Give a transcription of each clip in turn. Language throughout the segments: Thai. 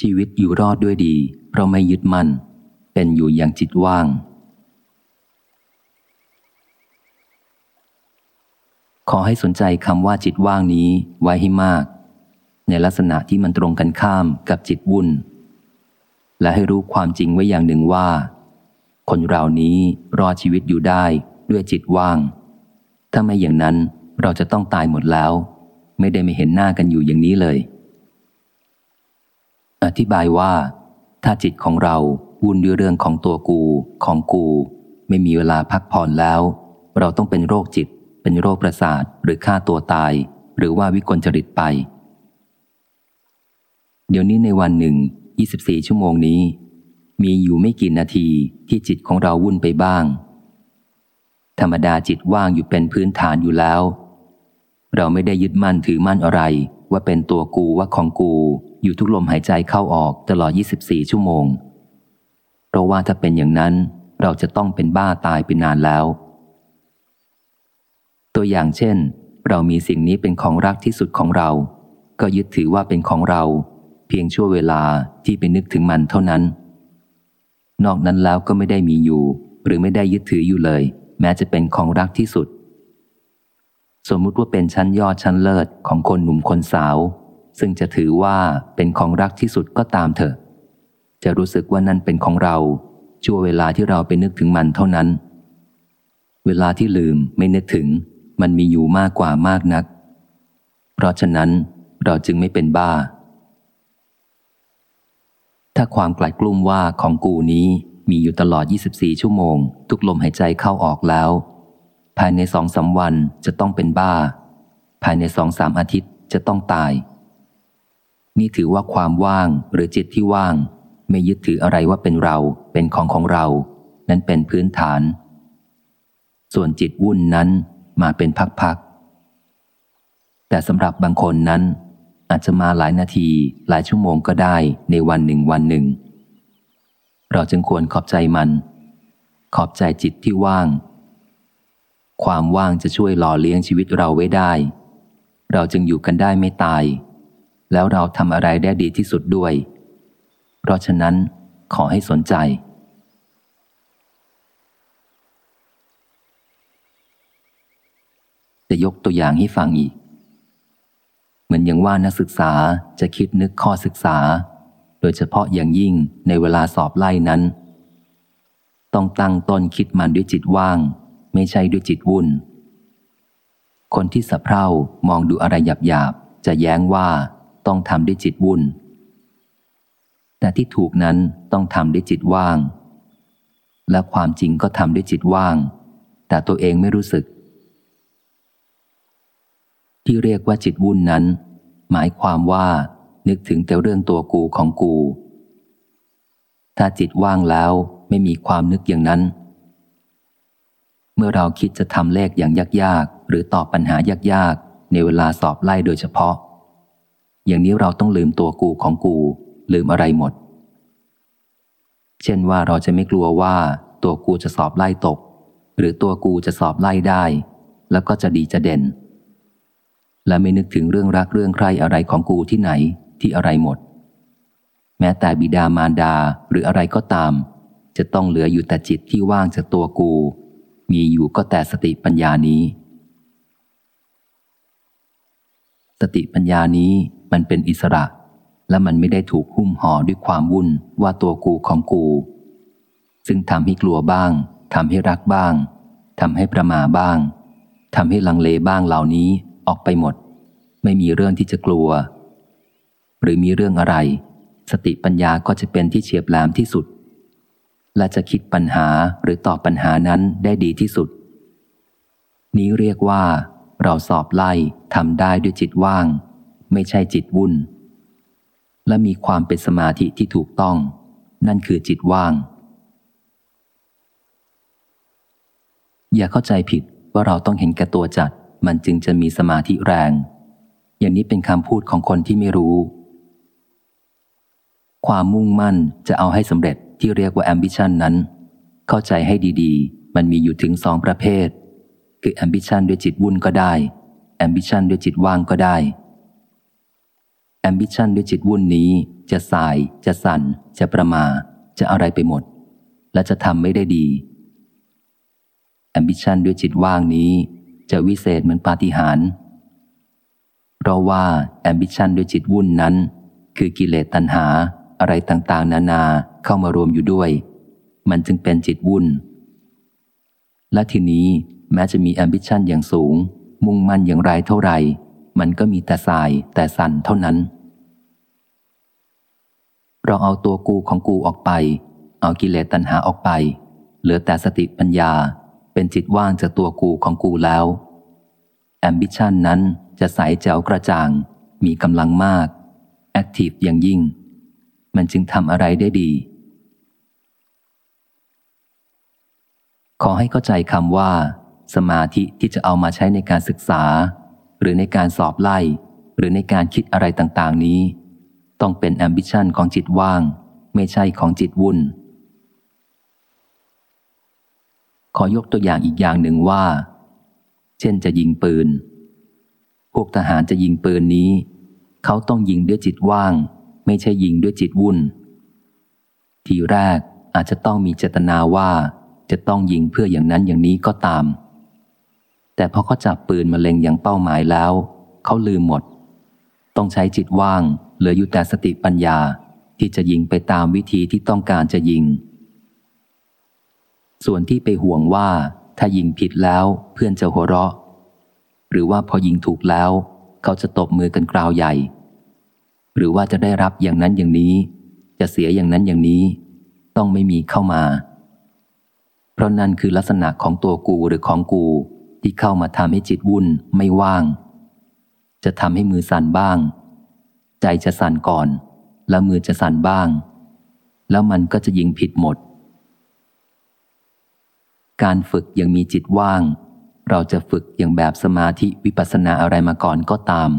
ชีวิตอยู่รอดด้วยดี เพราะไม่ยึดมั่น เป็นอยู่อย่างจิตว่าง ขอให้สนใจคำว่าจิตว่างนี้ไว้ให้มาก ในลักษณะที่มันตรงกันข้ามกับจิตวุ่น และให้รู้ความจริงไว้อย่างหนึ่งว่า คนเรานี้รอชีวิตอยู่ได้ด้วยจิตว่าง ถ้าไม่อย่างนั้นเราจะต้องตายหมดแล้ว ไม่ได้ไม่เห็นหน้ากันอยู่อย่างนี้เลย อธิบายว่า ถ้าจิตของเราวุ่นด้วยเรื่องของตัวกูของกู ไม่มีเวลาพักผ่อนแล้ว เราต้องเป็นโรคจิต เป็นโรคประสาทหรือฆ่าตัวตาย หรือว่าวิกลจริตไป เดี๋ยวนี้ในวันหนึ่ง 24 ชั่วโมงนี้ มีอยู่ไม่กี่นาทีที่จิตของเราวุ่นไปบ้าง ธรรมดาจิตว่างอยู่เป็นพื้นฐานอยู่แล้ว เราไม่ได้ยึดมั่นถือมั่นอะไร ว่าเป็นตัวกูว่าของกู อยู่ทุกลมหายใจเข้าออกตลอด 24 ชั่วโมง เพราะว่าถ้าเป็นอย่างนั้นเราจะต้องเป็นบ้าตายไปนานแล้ว ตัวอย่างเช่น เรามีสิ่งนี้เป็นของรักที่สุดของเรา ก็ยึดถือว่าเป็นของเรา เพียงชั่วเวลาที่ไปนึกถึงมันเท่านั้น นอกนั้นแล้วก็ไม่ได้มีอยู่ หรือไม่ได้ยึดถืออยู่เลย แม้จะเป็นของรักที่สุด สมมุติว่าเป็นชั้นยอดชั้นเลิศของคนหนุ่มคนสาว ซึ่งจะถือว่าเป็นของรักที่สุดก็ตามเถอะ จะรู้สึกว่านั่นเป็นของเรา ชั่วเวลาที่เราไปนึกถึงมันเท่านั้น เวลาที่ลืมไม่นึกถึง มันมีอยู่มากกว่ามากนัก เพราะฉะนั้นเราจึงไม่เป็นบ้า ถ้าความกลัดกลุ้มว่าของกูนี้มีอยู่ตลอด 24 ชั่วโมง ทุกลมหายใจเข้าออกแล้ว ภายในสองสาวันจะต้องเป็นบ้า ภายในสองสามอาทิตย์จะต้องตาย นี่ถือว่าความว่างหรือจิตที่ว่าง ไม่ยึดถืออะไรว่าเป็นเรา เป็นของของเรา นั้นเป็นพื้นฐาน ส่วนจิตวุ่นนั้นมาเป็นพักๆ แต่สำหรับบางคนนั้น อาจจะมาหลายนาทีหลายชั่วโมงก็ได้ในวันหนึ่งวันหนึ่ง เราจึงควรขอบใจมัน ขอบใจจิตที่ว่าง ความว่างจะช่วยหล่อเลี้ยงชีวิตเราไว้ได้ เราจึงอยู่กันได้ไม่ตาย แล้วเราทำอะไรได้ดีที่สุดด้วย เพราะฉะนั้นขอให้สนใจ จะยกตัวอย่างให้ฟังอีก เหมือนอย่างว่านักศึกษาจะคิดนึกข้อศึกษา โดยเฉพาะอย่างยิ่งในเวลาสอบไล่นั้น ต้องตั้งต้นคิดมันด้วยจิตว่าง ไม่ใช่ด้วยจิตวุ่น คนที่สะเพร่ามองดูอะไรหยาบๆจะแย้งว่า ต้องทำด้วยจิตวุ่น แต่ที่ถูกนั้นต้องทำด้วยจิตว่าง และความจริงก็ทำด้วยจิตว่าง แต่ตัวเองไม่รู้สึก ที่เรียกว่าจิตวุ่นนั้น หมายความว่านึกถึงแต่เรื่องตัวกูของกู ถ้าจิตว่างแล้วไม่มีความนึกอย่างนั้น เมื่อเราคิดจะทำเลขอย่างยากๆ หรือตอบปัญหายากๆ ในเวลาสอบไล่โดยเฉพาะ อย่างนี้เราต้องลืมตัวกูของกู ลืมอะไรหมด เช่นว่าเราจะไม่กลัวว่า ตัวกูจะสอบไล่ตก หรือตัวกูจะสอบไล่ได้ แล้วก็จะดีจะเด่น และไม่นึกถึงเรื่องรักเรื่องใครอะไรของกูที่ไหนที่อะไรหมด แม้แต่บิดามารดาหรืออะไรก็ตาม จะต้องเหลืออยู่แต่จิตที่ว่างจากตัวกู มีอยู่ก็แต่สติปัญญานี้ สติปัญญานี้ มันเป็นอิสระ และมันไม่ได้ถูกหุ้มห่อด้วยความวุ่นว่าตัวกูของกู ซึ่งทำให้กลัวบ้างทำให้รักบ้างทำให้ประมาบ้างทำให้ลังเลบ้างเหล่านี้ออกไปหมด ไม่มีเรื่องที่จะกลัว หรือมีเรื่องอะไร สติปัญญาก็จะเป็นที่เฉียบแหลมที่สุด และจะคิดปัญหาหรือตอบปัญหานั้นได้ดีที่สุด นี้เรียกว่า เราสอบไล่ทำได้ด้วยจิตว่าง ไม่ใช่จิตวุ่น และมีความเป็นสมาธิที่ถูกต้อง นั่นคือจิตว่าง อย่าเข้าใจผิดว่าเราต้องเห็นแก่ตัวจัด มันจึงจะมีสมาธิแรง อย่างนี้เป็นคำพูดของคนที่ไม่รู้ ความมุ่งมั่นจะเอาให้สำเร็จที่เรียกว่า ambition นั้น เข้าใจให้ดีๆ มันมีอยู่ถึงสองประเภท คือ ambition ด้วยจิตวุ่นก็ได้ ambition ด้วยจิตว่างก็ได้ ambition ด้วยจิตวุ่นนี้ จะส่าย จะสั่น จะประหม่า จะอะไรไปหมด และจะทำไม่ได้ดี ambition ด้วยจิตว่างนี้ จะวิเศษเหมือนปาฏิหาริย์เพราะว่า ambition ด้วยจิตวุ่นนั้น คือกิเลสตัณหาอะไรต่างๆ นานาเข้ามารวมอยู่ด้วย มันจึงเป็นจิตวุ่น และทีนี้แม้จะมี ambition อย่างสูง มุ่งมั่นอย่างไรเท่าไหร่ มันก็มีแต่ส่ายแต่สั่นเท่านั้น เราเอาตัวกูของกูออกไป เอากิเลสตัณหาออกไป เหลือแต่สติปัญญาเป็นจิตว่างจากตัวกูของกูแล้ว ambition นั้นจะใสแจ๋วกระจ่าง มีกำลังมาก active อย่างยิ่ง มันจึงทำอะไรได้ดี ขอให้เข้าใจคำว่า สมาธิที่จะเอามาใช้ในการศึกษา หรือในการสอบไล่ หรือในการคิดอะไรต่างๆนี้ ต้องเป็น ambition ของจิตว่าง ไม่ใช่ของจิตวุ่น ขอยกตัวอย่างอีกอย่างหนึ่งว่า เช่นจะยิงปืน พวกทหารจะยิงปืนนี้ เขาต้องยิงด้วยจิตว่าง ไม่ใช่ยิงด้วยจิตวุ่น ทีแรกอาจจะต้องมีเจตนาว่าจะต้องยิงเพื่ออย่างนั้นอย่างนี้ก็ตาม แต่พอเขาจับปืนมาเล็งอย่างเป้าหมายแล้ว เขาลืมหมด ต้องใช้จิตว่าง เหลืออยู่แต่สติปัญญาที่จะยิงไปตามวิธีที่ต้องการจะยิง ส่วนที่ไปห่วงว่าถ้ายิงผิดแล้วเพื่อนจะหัวเราะ หรือว่าพอยิงถูกแล้ว เขาจะตบมือกันกราวใหญ่ หรือว่าจะได้รับอย่างนั้นอย่างนี้ จะเสียอย่างนั้นอย่างนี้ ต้องไม่มีเข้ามา เพราะนั่นคือลักษณะของตัวกูหรือของกู ที่เข้ามาทำให้จิตวุ่นไม่ว่าง จะทำให้มือสั่นบ้าง ใจจะสั่นก่อน แล้วมือจะสั่นบ้าง แล้วมันก็จะยิงผิดหมด การฝึกยังมีจิตว่าง เราจะฝึกอย่างแบบสมาธิวิปัสสนาอะไรมาก่อนก็ตาม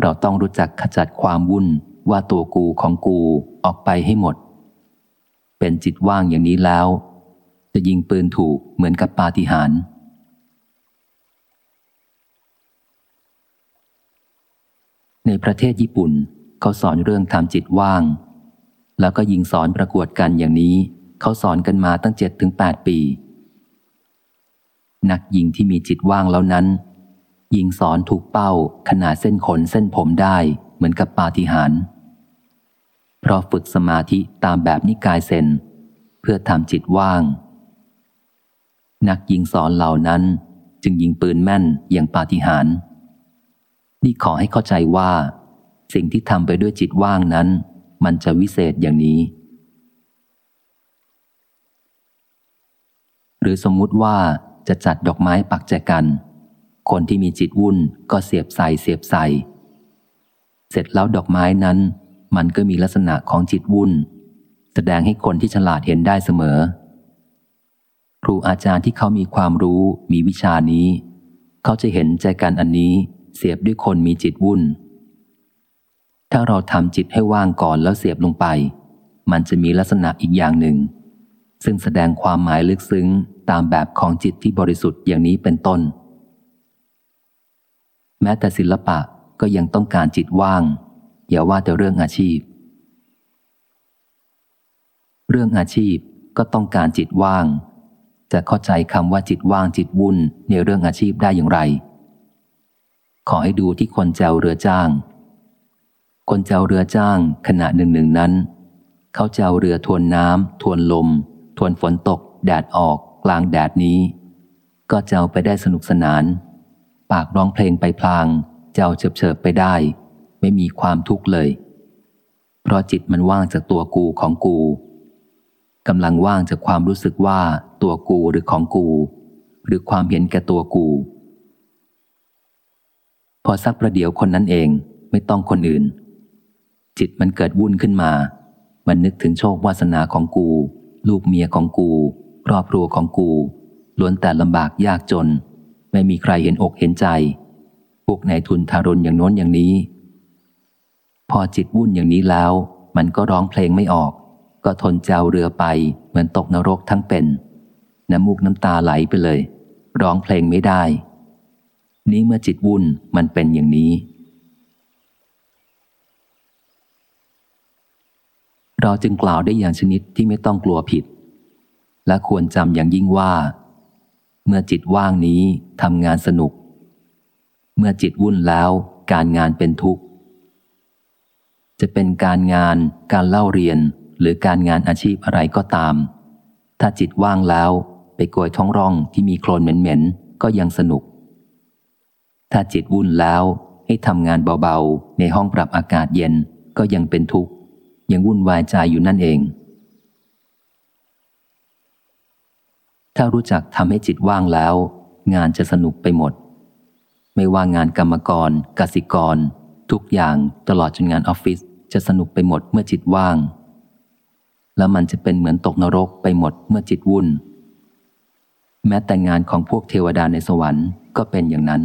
เราต้องรู้จักขจัดความวุ่นว่าตัวกูของกูออกไปให้หมด เป็นจิตว่างอย่างนี้แล้ว จะยิงปืนถูกเหมือนกับปาฏิหาริย์ ในประเทศญี่ปุ่นเขาสอนเรื่องทำจิตว่าง แล้วก็ยิงสอนประกวดกันอย่างนี้ เขาสอนกันมาตั้งเจ็ดถึงแปดปี นักยิงที่มีจิตว่างแล้วนั้น ยิงสอนถูกเป้าขนาดเส้นขนเส้นผมได้เหมือนกับปาฏิหาริย์เพราะฝึกสมาธิตามแบบนิกายเซนเพื่อทำจิตว่าง นักยิงสอนเหล่านั้นจึงยิงปืนแม่นอย่างปาฏิหาริย์ นี่ขอให้เข้าใจว่า สิ่งที่ทำไปด้วยจิตว่างนั้น มันจะวิเศษอย่างนี้ หรือสมมุติว่าจะจัดดอกไม้ปักแจกัน คนที่มีจิตวุ่นก็เสียบใส่เสียบใส่เสร็จแล้วดอกไม้นั้น มันก็มีลักษณะของจิตวุ่น แสดงให้คนที่ฉลาดเห็นได้เสมอ ครูอาจารย์ที่เขามีความรู้มีวิชานี้ เขาจะเห็นใจกันอันนี้ เสียบด้วยคนมีจิตวุ่น ถ้าเราทำจิตให้ว่างก่อนแล้วเสียบลงไป มันจะมีลักษณะอีกอย่างหนึ่ง ซึ่งแสดงความหมายลึกซึ้งตามแบบของจิตที่บริสุทธิ์อย่างนี้เป็นต้น แม้แต่ศิลปะก็ยังต้องการจิตว่าง อย่าว่าแต่เรื่องอาชีพ เรื่องอาชีพก็ต้องการจิตว่าง จะเข้าใจคำว่าจิตว่างจิตวุ่นในเรื่องอาชีพได้อย่างไร ขอให้ดูที่คนเจ้าเรือจ้าง คนเจ้าเรือจ้างขณะหนึ่งหนึ่งนั้น เขาเจ้าเรือทวนน้ำทวนลม ทวนฝนตก แดดออกกลางแดดนี้ ก็เจ้าไปได้สนุกสนาน ปากร้องเพลงไปพลางเจ้าเฉิบเฉิบไปได้ ไม่มีความทุกข์เลย เพราะจิตมันว่างจากตัวกูของกูกำลังว่างจากความรู้สึกว่าตัวกูหรือของกู หรือความเห็นแก่ตัวกู พอสักประเดี๋ยวคนนั้นเองไม่ต้องคนอื่น จิตมันเกิดวุ่นขึ้นมา มันนึกถึงโชควาสนาของกู ลูกเมียของกูครอบครัวของกูล้วนแต่ลำบากยากจน ไม่มีใครเห็นอกเห็นใจ พวกนายทุนทารุณอย่างโน้นอย่างนี้ พอจิตวุ่นอย่างนี้แล้ว มันก็ร้องเพลงไม่ออก ก็ทนเจ้าเรือไปเหมือนตกนรกทั้งเป็น น้ำมูกน้ำตาไหลไปเลย ร้องเพลงไม่ได้ นี้เมื่อจิตวุ่นมันเป็นอย่างนี้ เราจึงกล่าวได้อย่างชนิดที่ไม่ต้องกลัวผิด และควรจำอย่างยิ่งว่า เมื่อจิตว่างนี้ทำงานสนุก เมื่อจิตวุ่นแล้วการงานเป็นทุกข์ จะเป็นการงานการเล่าเรียนหรือการงานอาชีพอะไรก็ตาม ถ้าจิตว่างแล้วไปโกยท้องร่องที่มีโคลนเหม็นๆก็ยังสนุก ถ้าจิตวุ่นแล้วให้ทำงานเบาๆ ในห้องปรับอากาศเย็นก็ยังเป็นทุกข์ ยังวุ่นวายใจอยู่นั่นเอง ถ้ารู้จักทำให้จิตว่างแล้ว งานจะสนุกไปหมด ไม่ว่างานกรรมกรกสิกร ทุกอย่างตลอดจนงานออฟฟิศจะสนุกไปหมดเมื่อจิตว่าง แล้วมันจะเป็นเหมือนตกนรกไปหมดเมื่อจิตวุ่น แม้แต่งานของพวกเทวดาในสวรรค์ก็เป็นอย่างนั้น